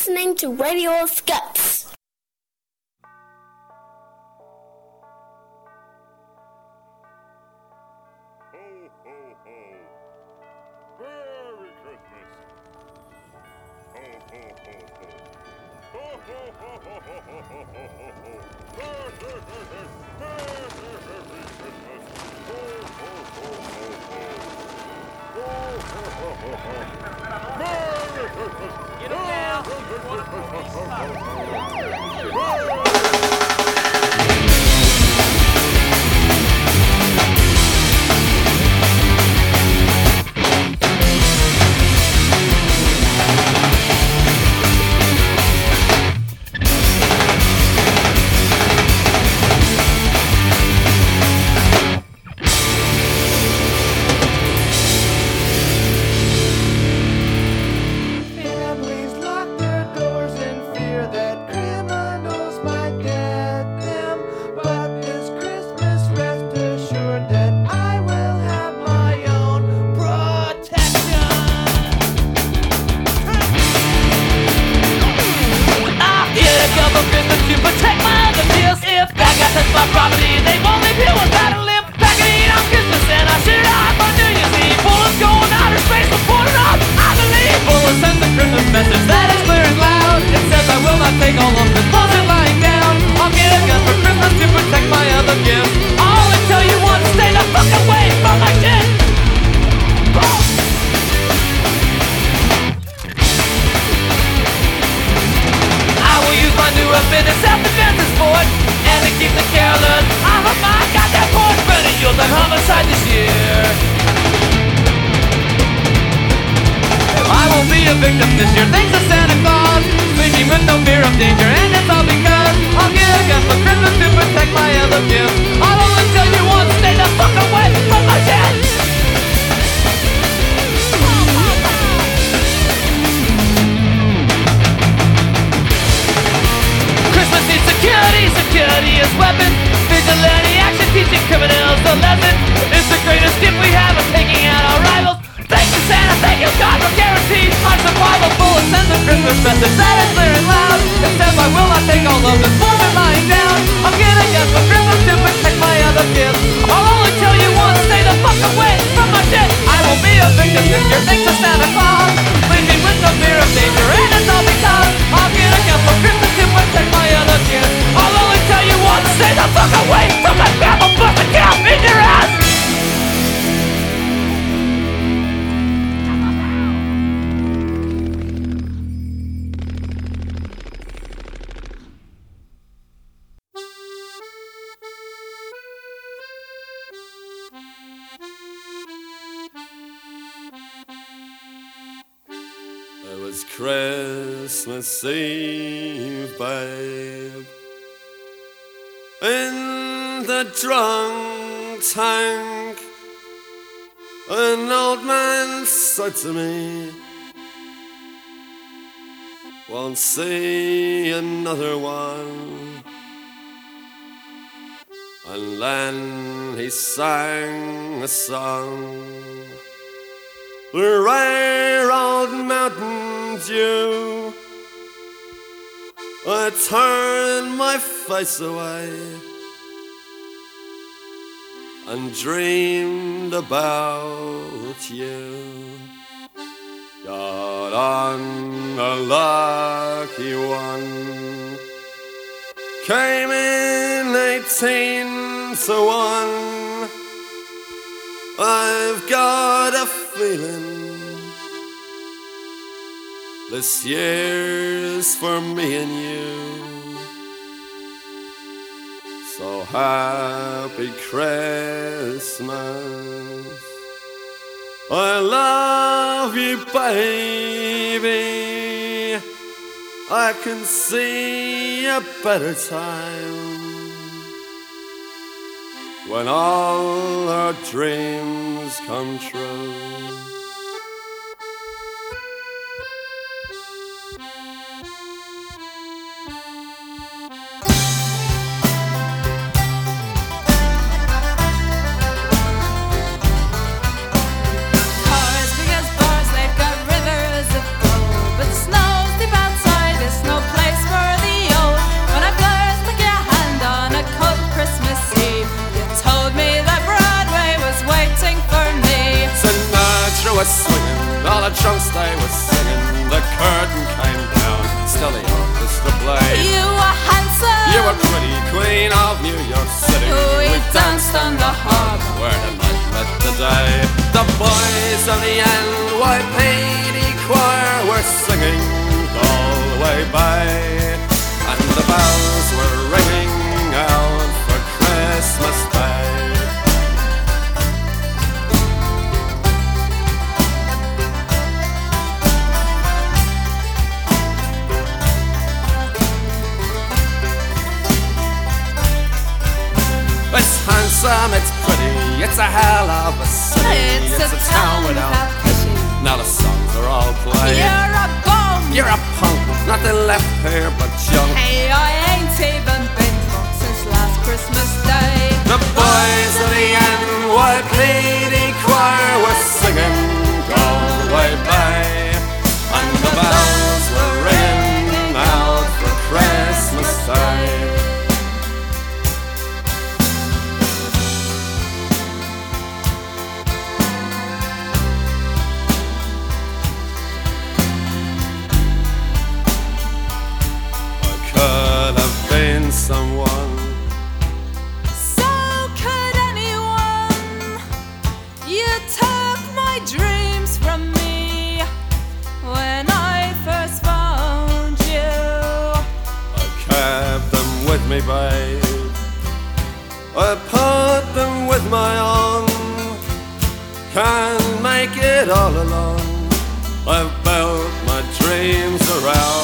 listening to Radio Scoop. was Christmas Eve, babe. In the drunk tank, an old man said to me, Won't see another one. And then he sang a song. Rare old mountain you I turned my face away and dreamed about you. Got unlucky one. Came in 18 to 1. I've got a feeling this years for me and you. So happy Christmas. I love you, baby. I can see a better time when all our dreams come true. they. I part them with my arm, Can't make it all alone. I've built my dreams around.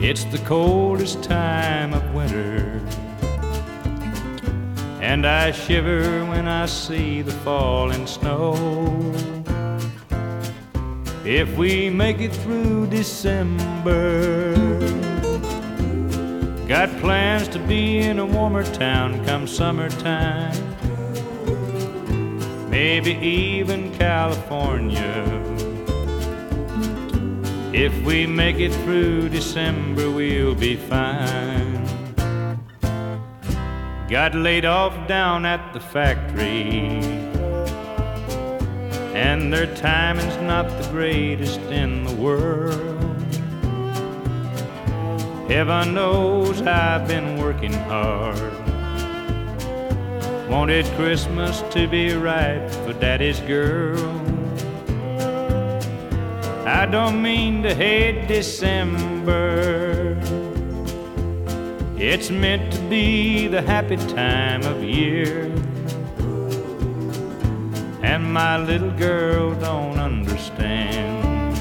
It's the coldest time of winter, and I shiver when I see the falling snow. If we make it through December, got plans to be in a warmer town come summertime, maybe even California. If we make it through December, we'll be fine. Got laid off down at the factory, and their timing's not the greatest in the world. Heaven knows I've been working hard. Wanted Christmas to be right for Daddy's girl. I don't mean to hate December. It's meant to be the happy time of year. And my little girl don't understand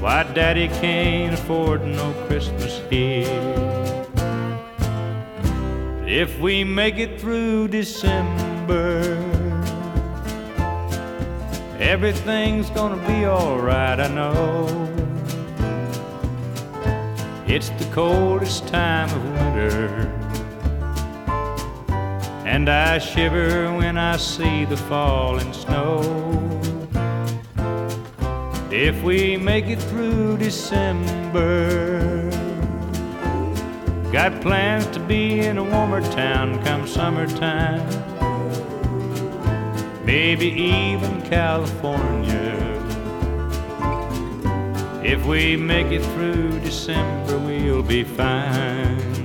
why Daddy can't afford no Christmas here. If we make it through December, Everything's gonna be alright, I know. It's the coldest time of winter, and I shiver when I see the falling snow. If we make it through December, got plans to be in a warmer town come summertime maybe even California. If we make it through December, we'll be fine.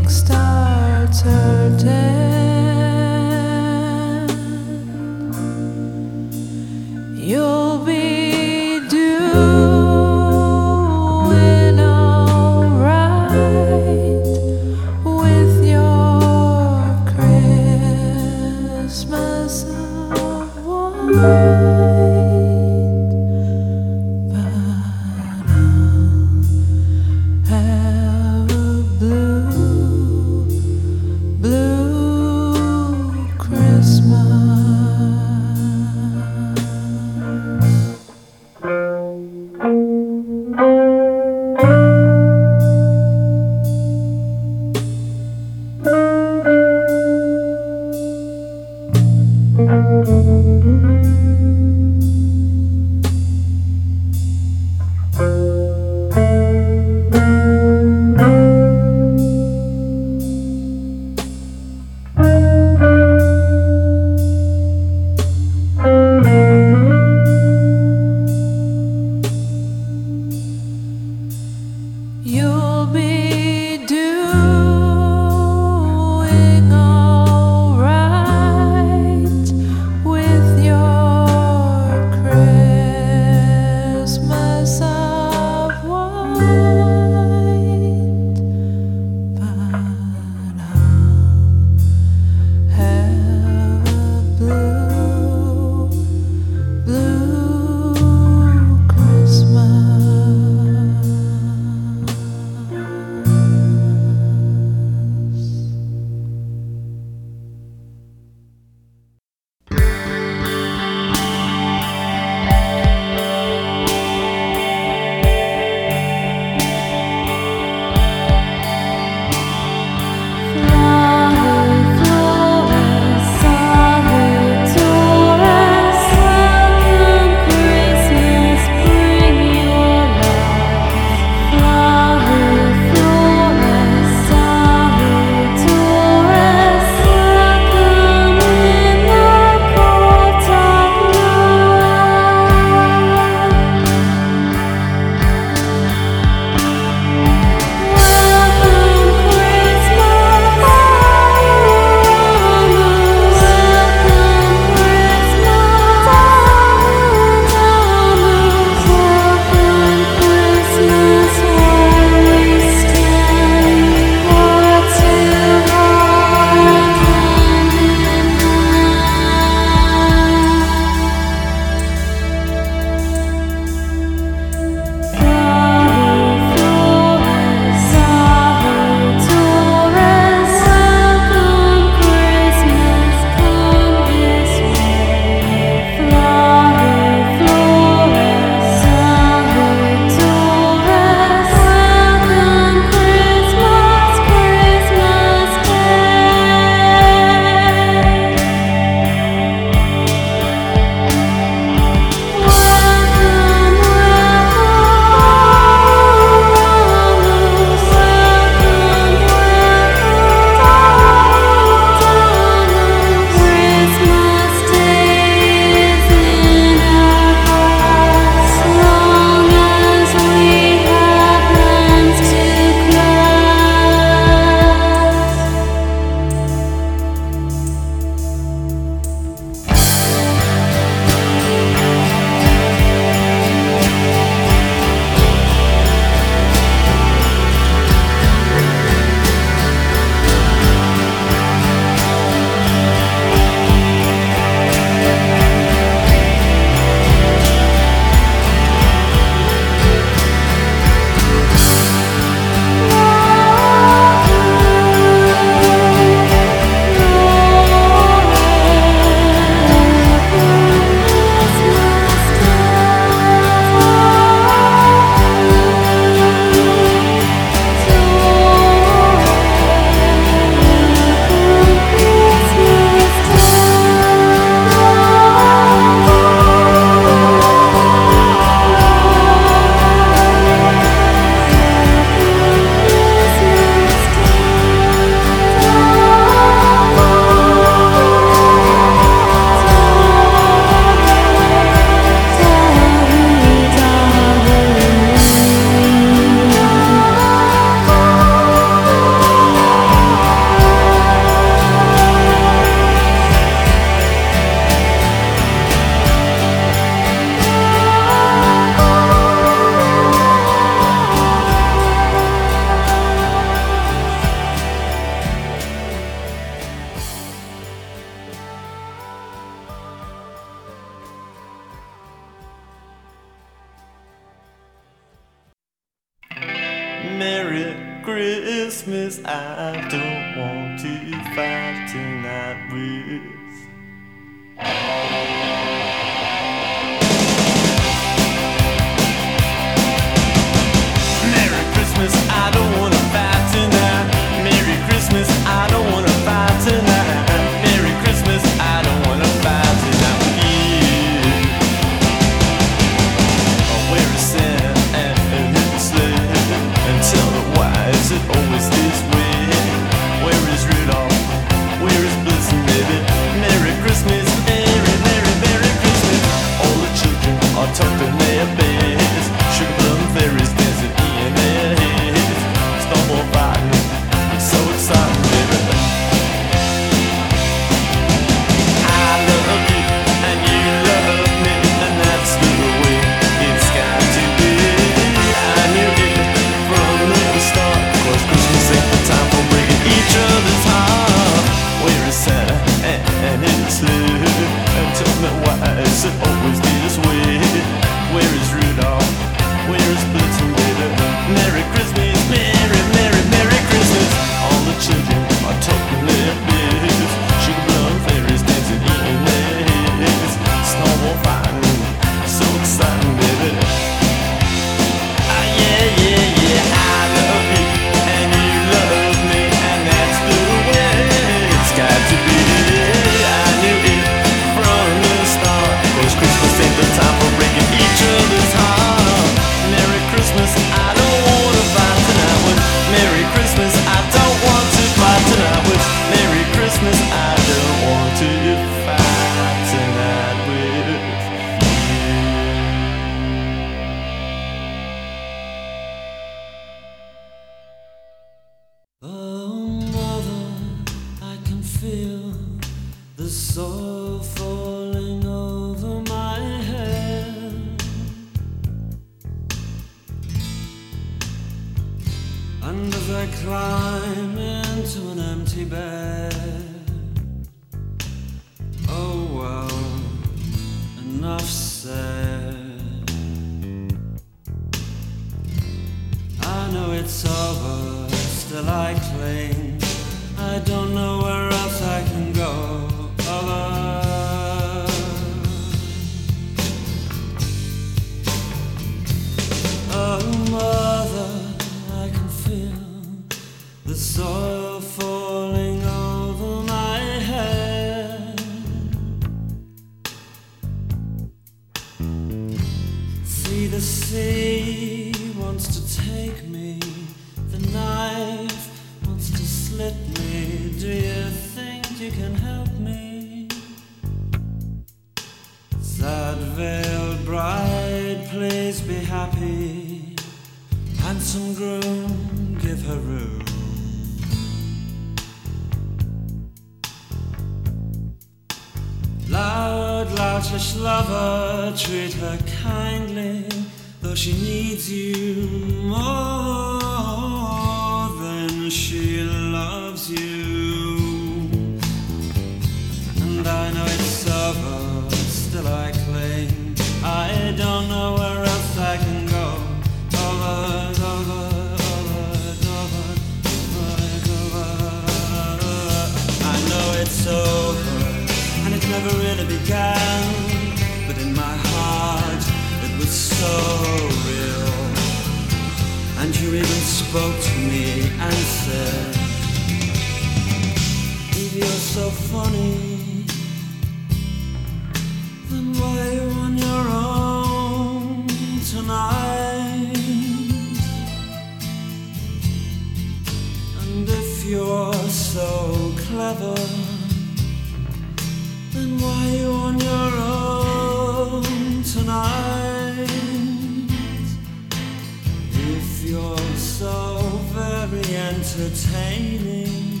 entertaining.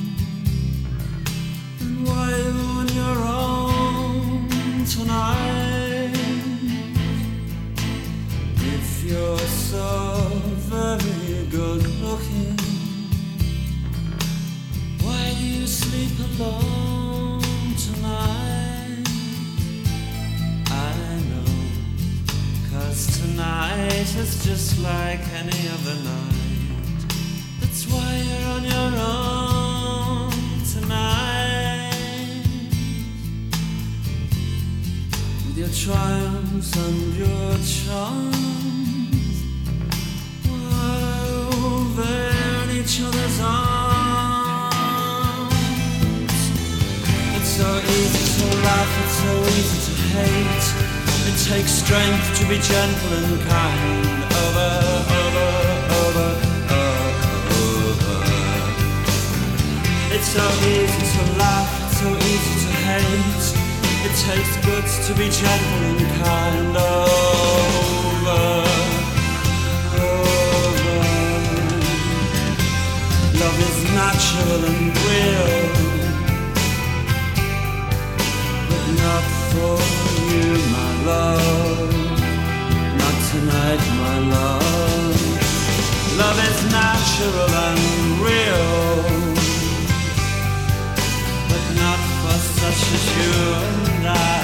And why on your own tonight? If you're so very good looking, why do you sleep alone tonight? I know, cause tonight is just like any other night triumphs and your charms. Over in each other's arms. It's so easy it's so easy to hate. It takes strength to be gentle and kind. So easy to laugh, so easy to hate. It takes guts to be gentle and kind. Over, over. Love is natural and real, but not for you, my love. Not tonight, my love. Love is natural and real, as you and I,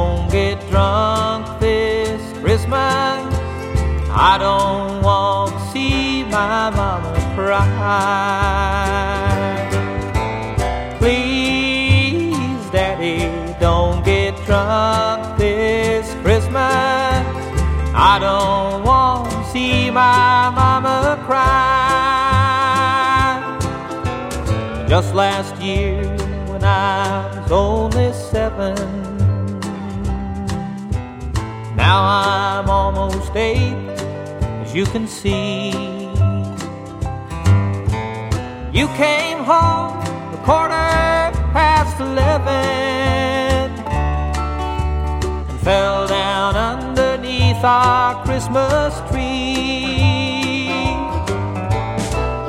don't get drunk this Christmas. I don't want to see my mama cry. Please, Daddy, don't get drunk this Christmas. I don't want to see my mama cry. Just last year, when I was only seven, now I'm almost eight, as you can see. You came home a quarter past eleven and fell down underneath our Christmas tree.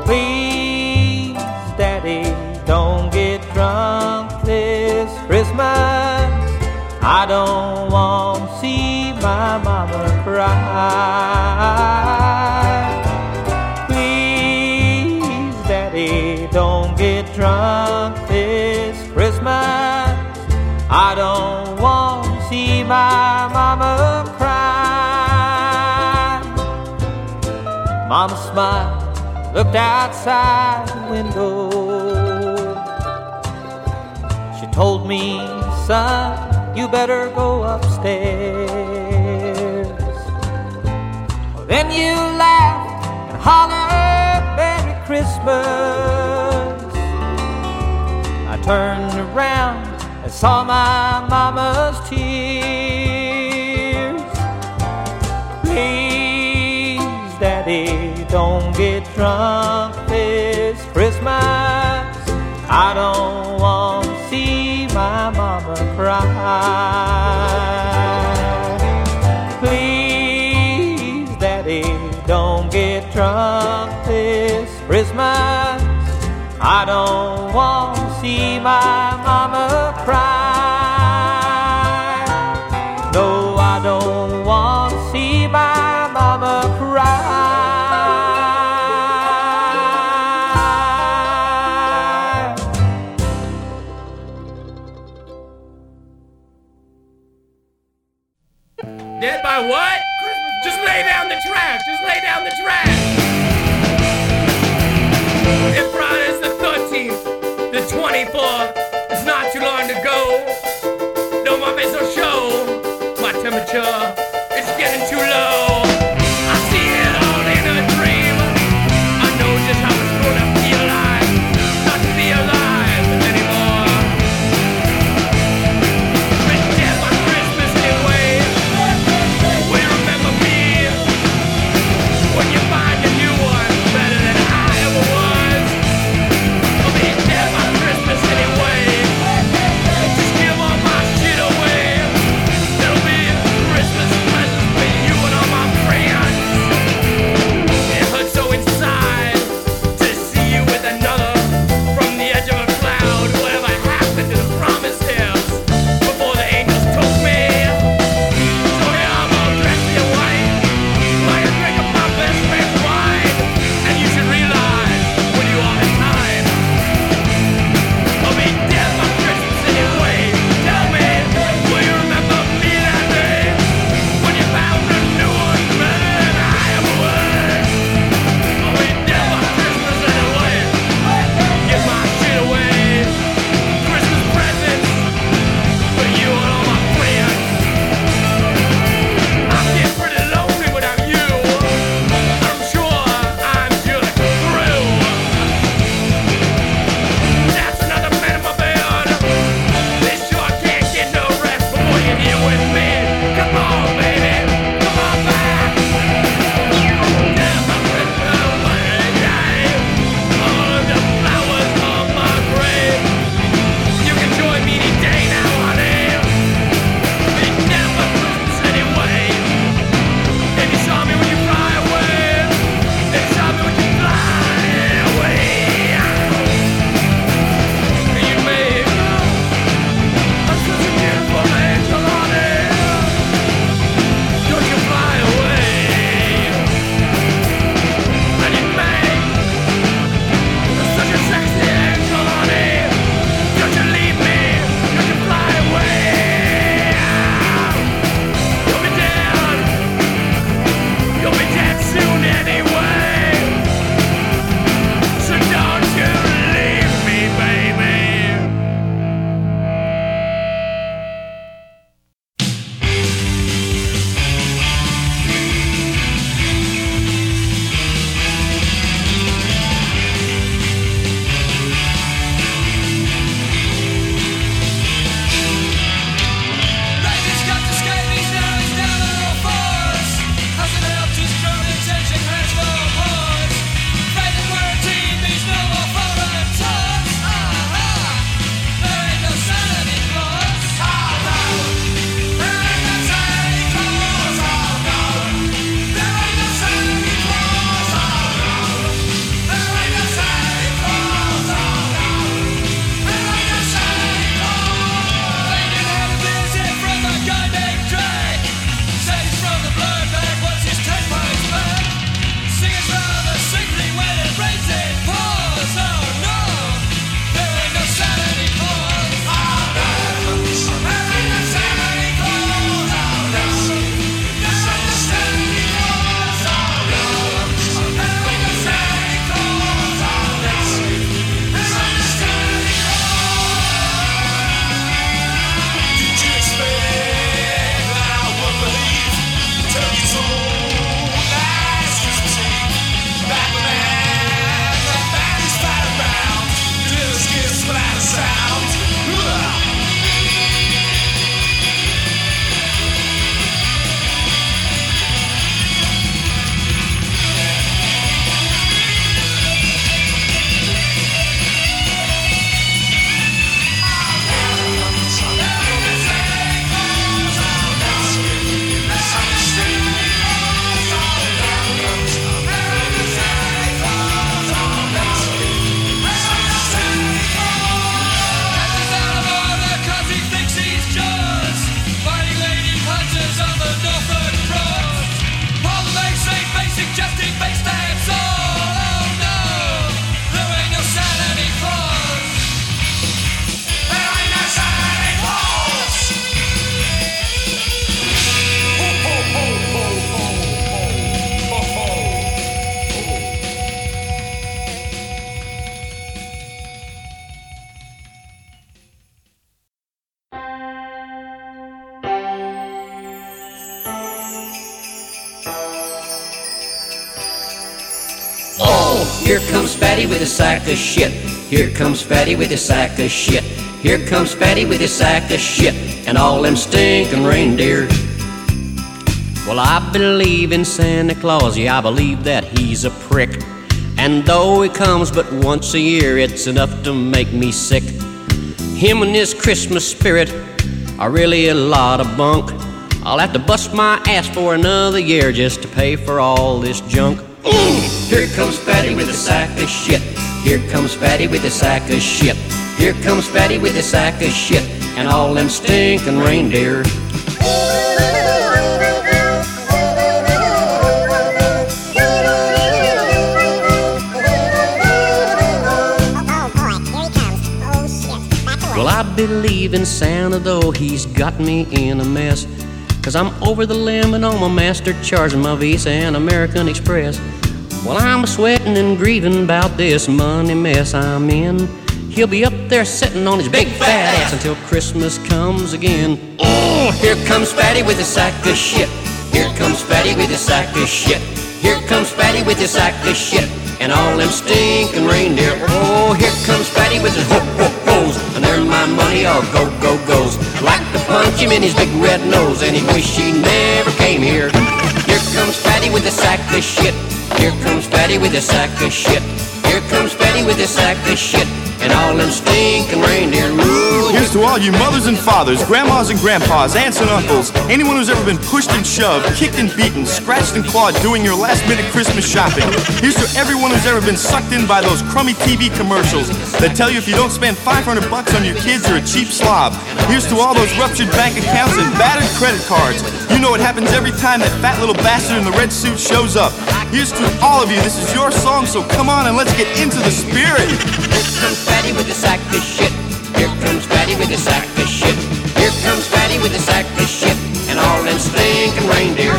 Please, Daddy, don't get drunk this Christmas. I don't want my mama cry. Please, Daddy, don't get drunk this Christmas. I don't want to see my mama cry. Mama smiled, looked outside the window. She told me, son, you better go upstairs. Then you laughed and hollered, Merry Christmas. I turned around and saw my mama's tears. Please, Daddy, don't get drunk this Christmas. I don't my mama cry. Please, Daddy, don't get drunk this Christmas. I don't want to see my mama cry. With a sack of shit. Here comes Fatty with a sack of shit. Here comes Fatty with a sack of shit. And all them stinking reindeer. Well, I believe in Santa Claus, yeah, I believe that he's a prick. And though he comes but once a year, it's enough to make me sick. Him and his Christmas spirit are really a lot of bunk. I'll have to bust my ass for another year just to pay for all this junk. Mm. Here comes Fatty with a sack of shit. Here comes Fatty with a sack of shit. Here comes Fatty with a sack of shit. And all them stinking reindeer. Well, I believe in Santa, though he's got me in a mess. Cause I'm over the limit on my master charging my Visa and American Express. Well, I'm sweating and grieving about this money mess I'm in. He'll be up there sitting on his big fat ass until Christmas comes again. Oh, here comes Fatty with a sack of shit. Here comes Fatty with a sack of shit. Here comes Fatty with a sack of shit. And all them stinking reindeer. Oh, here comes Fatty with his ho ho And there my money all go go goes. Like to punch him in his big red nose. And he wish he never came here. Here comes Fatty with a sack of shit. Here comes Fatty with a sack of shit. Here comes Fatty with a sack of shit. And all them stinking reindeer. Ooh, Here's to all you mothers and fathers, grandmas and grandpas, aunts and uncles, anyone who's ever been pushed and shoved, kicked and beaten, scratched and clawed doing your last minute Christmas shopping. Here's to everyone who's ever been sucked in by those crummy TV commercials that tell you if you don't spend 500 bucks on your kids, you're a cheap slob. Here's to all those ruptured bank accounts and battered credit cards. You know it happens every time that fat little bastard in the red suit shows up. Here's to all of you. This is your song, so come on and let's get into the spirit. Here comes Fatty with a sack of shit. Here comes Fatty with a sack of shit. Here comes Fatty with a sack of shit. And all them stinking reindeer.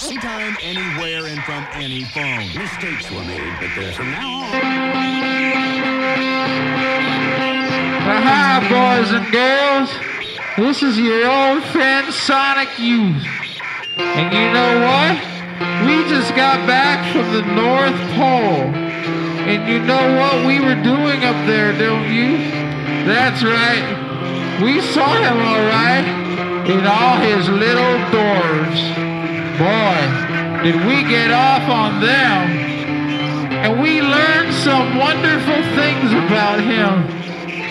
Anytime, anywhere, and from any phone. Mistakes were made, but there's from now on. Hi, boys and girls. This is your old friend Sonic Youth. And you know what? We just got back from the North Pole. And you know what we were doing up there, don't you? That's right. We saw him all right in all his little doors. Boy, did we get off on them. And we learned some wonderful things about him.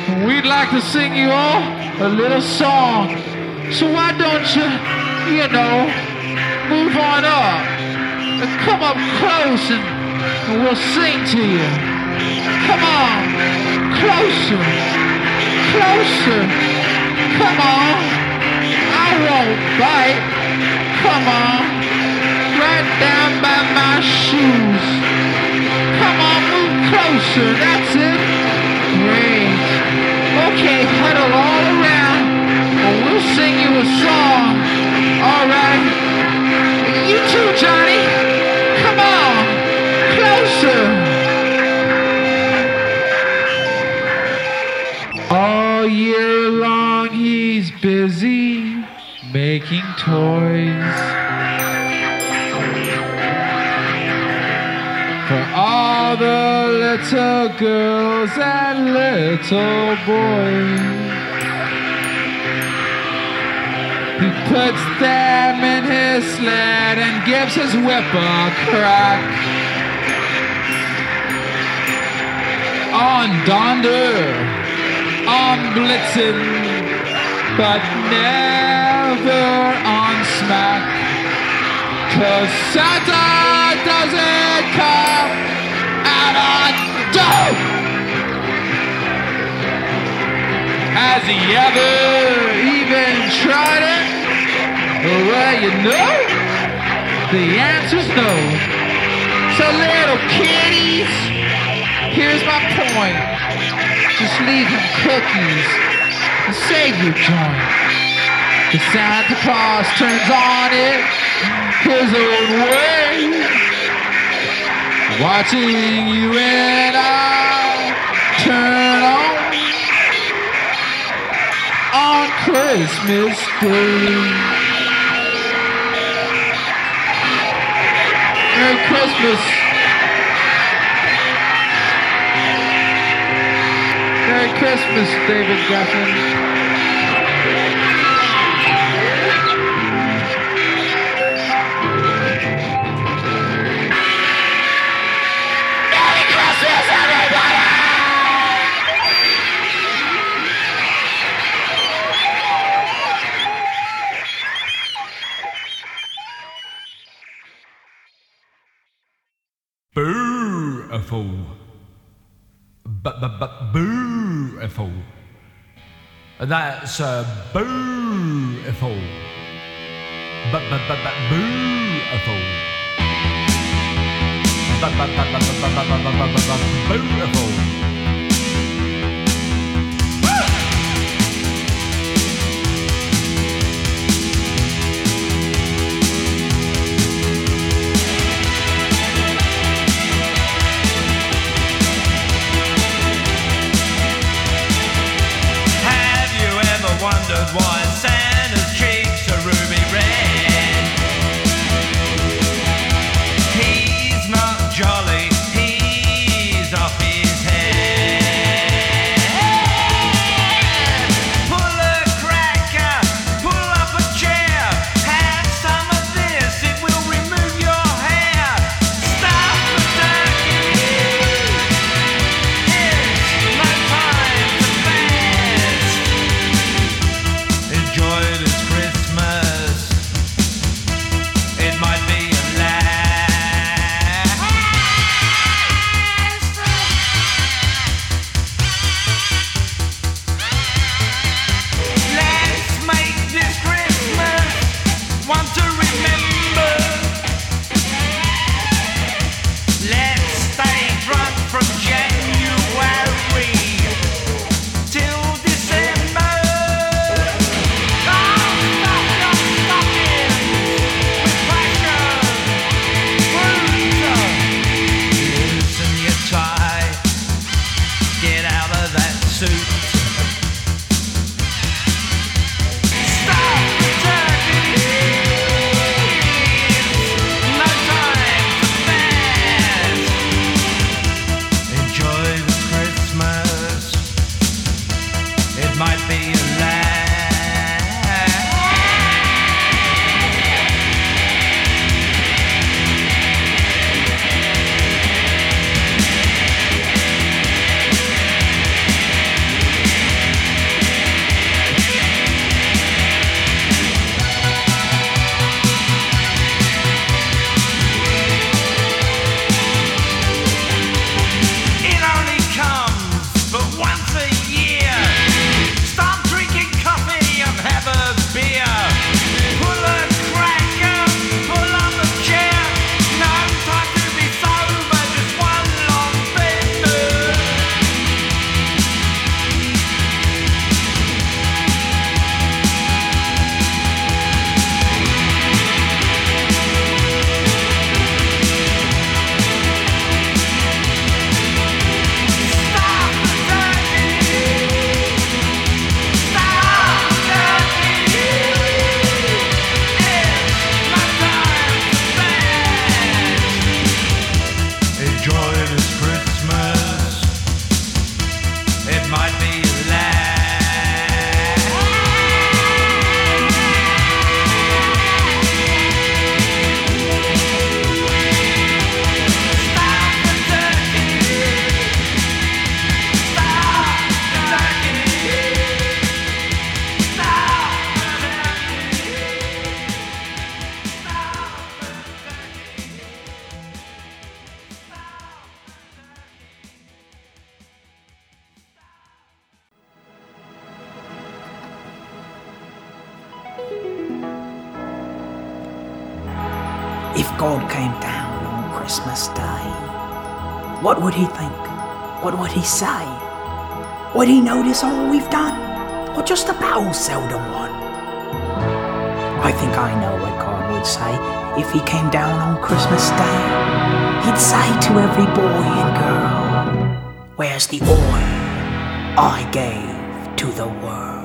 We'd like to sing you all a little song. So why don't you, you know, move on up and come up close and, and we'll sing to you. Come on, closer, closer. Come on, I won't bite. Come on, right down by my shoes. Come on, move closer. That's it. Great. Okay, huddle all around. and we'll sing you a song. All right. You too, Johnny. Come on. Closer. All year long he's busy making toys. All the little girls and little boys. He puts them in his sled and gives his whip a crack. On Donder, on Blitzen, but never on Smack. Cause Santa doesn't come on dope. Has he ever even tried it? Well, you know, the answer's no. So little kitties, here's my point. Just leave him cookies and save your joint. The Santa Claus turns on it his own way. Watching you and I turn on on Christmas Day. Merry Christmas. Merry Christmas, David Geffen. That's uh, beautiful. But, but, God came down on Christmas Day, what would he think? What would he say? Would he notice all we've done? Or just about seldom one? I think I know what God would say if he came down on Christmas Day. He'd say to every boy and girl, Where's the oil I gave to the world?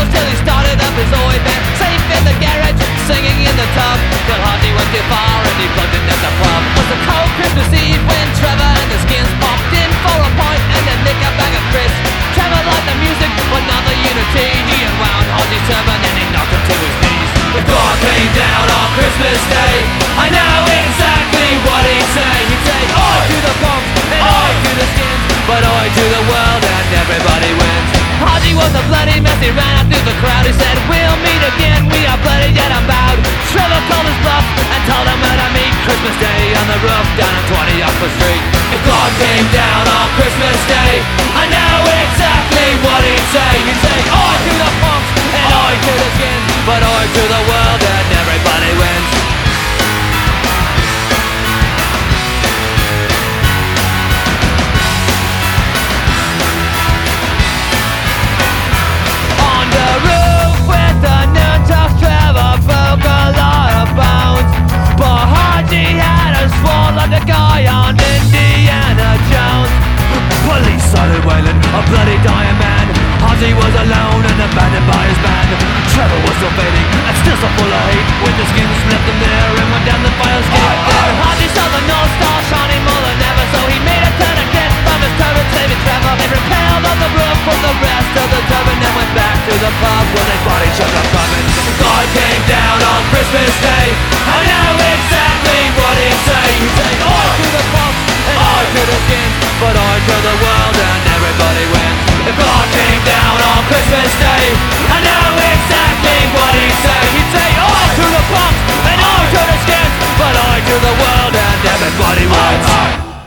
Troubles till he started up his oi band. Safe in the garage, singing in the tub. Till Haji went too far and he plugged in at the pub. Was a cold Christmas Eve when Trevor and the skins popped in For a pint and a nick a bag of crisps Trevor liked the music but not the unity. He unwound Haji's turban and he knocked him to his knees. The God came down on Christmas Day. I know exactly what he'd say. He'd say, Oi to the punk and Oi to the skins But Oi to the world and everybody wins Haji was a bloody mess, he ran out through the crowd. He said, we'll meet again, we are bloody yet unbowed Trevor called his bluff and told him where to meet. Christmas Day on the roof down on 20 Oxford Street. If God came down on Christmas Day I know exactly what he'd say. He'd say, Oi to the punks and Oi to the skins But Oi to the world started wailing, a bloody dying man. Haji was alone and abandoned by his band. Trevor was still fading and still so full of hate. When the skins left him there and went down the fire escape Haji saw the North Star shining saving Trevor They repelled on the roof with the rest of the turban And went back to the pub where they fought each other coming God came down on Christmas Day. I know exactly what he'd say He'd say, Oi to the punks and Oi to the skins But Oi to the world and everybody wins If God came down on Christmas Day. I know exactly what he'd say He'd say, Oi to the punks and Oi to the skins But Oi to the world and everybody wins